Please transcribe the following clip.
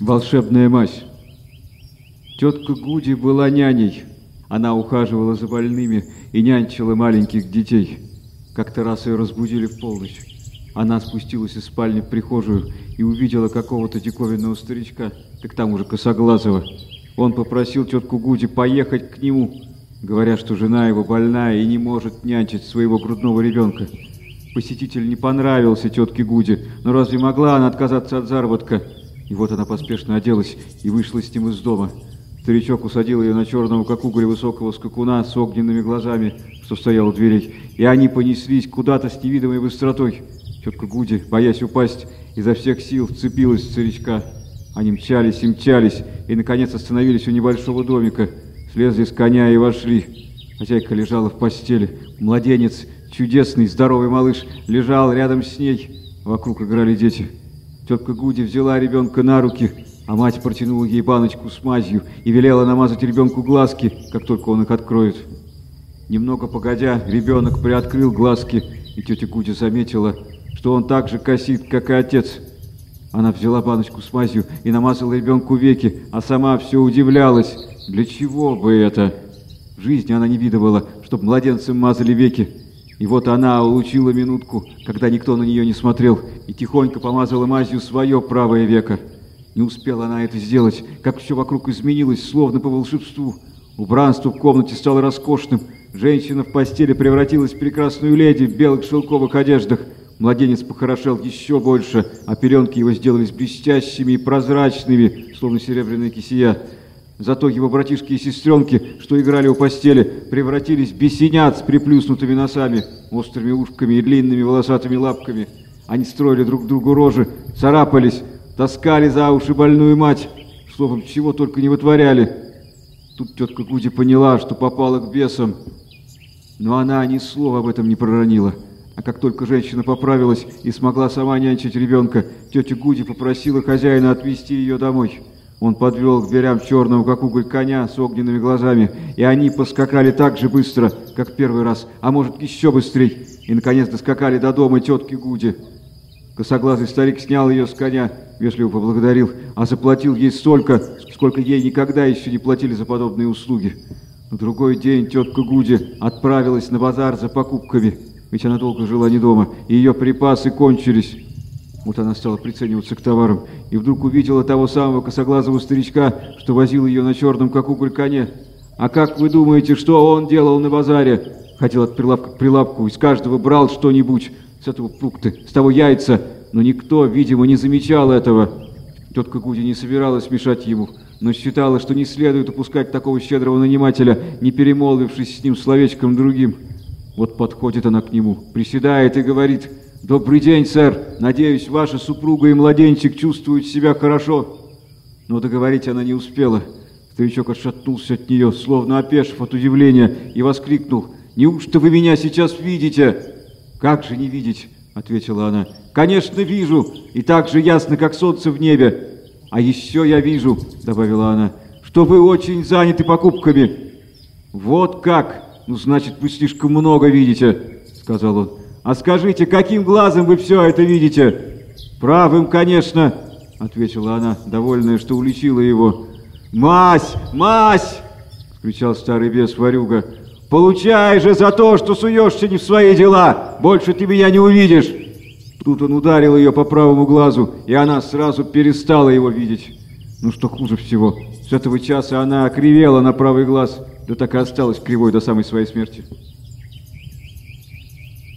Волшебная мазь. Тетка Гуди была няней. Она ухаживала за больными и нянчила маленьких детей. Как-то раз ее разбудили в полночь. Она спустилась из спальни в прихожую и увидела какого-то диковинного старичка, как там уже косоглазого. Он попросил тетку Гуди поехать к нему, говоря, что жена его больная и не может нянчить своего грудного ребенка. Посетитель не понравился тетке Гуди, но разве могла она отказаться от заработка? И вот она поспешно оделась и вышла с ним из дома. Старичок усадил ее на черного, как уголь, высокого скакуна с огненными глазами, что стоял у дверей, и они понеслись куда-то с невидимой быстротой. Тетка Гуди, боясь упасть, изо всех сил вцепилась в старичка. Они мчались и мчались, и, наконец, остановились у небольшого домика, слезли с коня и вошли. Хозяйка лежала в постели. Младенец, чудесный, здоровый малыш, лежал рядом с ней. Вокруг играли дети. Тетка Гуди взяла ребенка на руки, а мать протянула ей баночку с мазью и велела намазать ребенку глазки, как только он их откроет. Немного погодя, ребенок приоткрыл глазки, и тетя Гуди заметила, что он так же косит, как и отец. Она взяла баночку с мазью и намазала ребенку веки, а сама все удивлялась, для чего бы это? В жизни она не видывала, чтобы младенцам мазали веки. И вот она улучила минутку, когда никто на нее не смотрел, и тихонько помазала мазью свое правое веко. Не успела она это сделать, как все вокруг изменилось, словно по волшебству. Убранство в комнате стало роскошным. Женщина в постели превратилась в прекрасную леди в белых шелковых одеждах. Младенец похорошел еще больше, а пеленки его сделались блестящими и прозрачными, словно серебряная кисия. Зато его братишки и сестренки, что играли у постели, превратились в бесенят с приплюснутыми носами, острыми ушками и длинными волосатыми лапками. Они строили друг другу рожи, царапались, таскали за уши больную мать, словом, чего только не вытворяли. Тут тетка Гуди поняла, что попала к бесам, но она ни слова об этом не проронила. А как только женщина поправилась и смогла сама нянчить ребенка, тетя Гуди попросила хозяина отвезти ее домой. Он подвел к дверям черного, как уголь, коня с огненными глазами, и они поскакали так же быстро, как первый раз, а может еще быстрее, и наконец доскакали до дома тетки Гуди. Косоглазый старик снял ее с коня, вежливо поблагодарил, а заплатил ей столько, сколько ей никогда еще не платили за подобные услуги. На другой день тетка Гуди отправилась на базар за покупками, ведь она долго жила не дома, и ее припасы кончились. Вот она стала прицениваться к товарам и вдруг увидела того самого косоглазого старичка, что возил ее на черном, как уголь, коне. А как вы думаете, что он делал на базаре? Ходил от прилавка к прилавку, из каждого брал что-нибудь, с этого фрукты, с того яйца, но никто, видимо, не замечал этого. Тетка Гуди не собиралась мешать ему, но считала, что не следует упускать такого щедрого нанимателя, не перемолвившись с ним словечком другим. Вот подходит она к нему, приседает и говорит – «Добрый день, сэр. Надеюсь, ваша супруга и младенчик чувствуют себя хорошо». Но договорить она не успела. Старичок отшатнулся от нее, словно опешив от удивления, и воскликнул. «Неужто вы меня сейчас видите?» «Как же не видеть?» — ответила она. «Конечно, вижу, и так же ясно, как солнце в небе. А еще я вижу, — добавила она, — что вы очень заняты покупками». «Вот как? Ну, значит, вы слишком много видите», — сказал он. А скажите, каким глазом вы все это видите? Правым, конечно, ответила она, довольная, что уличила его. Мась, мась! кричал старый бес Варюга. Получай же за то, что суешься не в свои дела. Больше ты меня не увидишь. Тут он ударил ее по правому глазу, и она сразу перестала его видеть. Ну что хуже всего, с этого часа она окривела на правый глаз, да так и осталась кривой до самой своей смерти.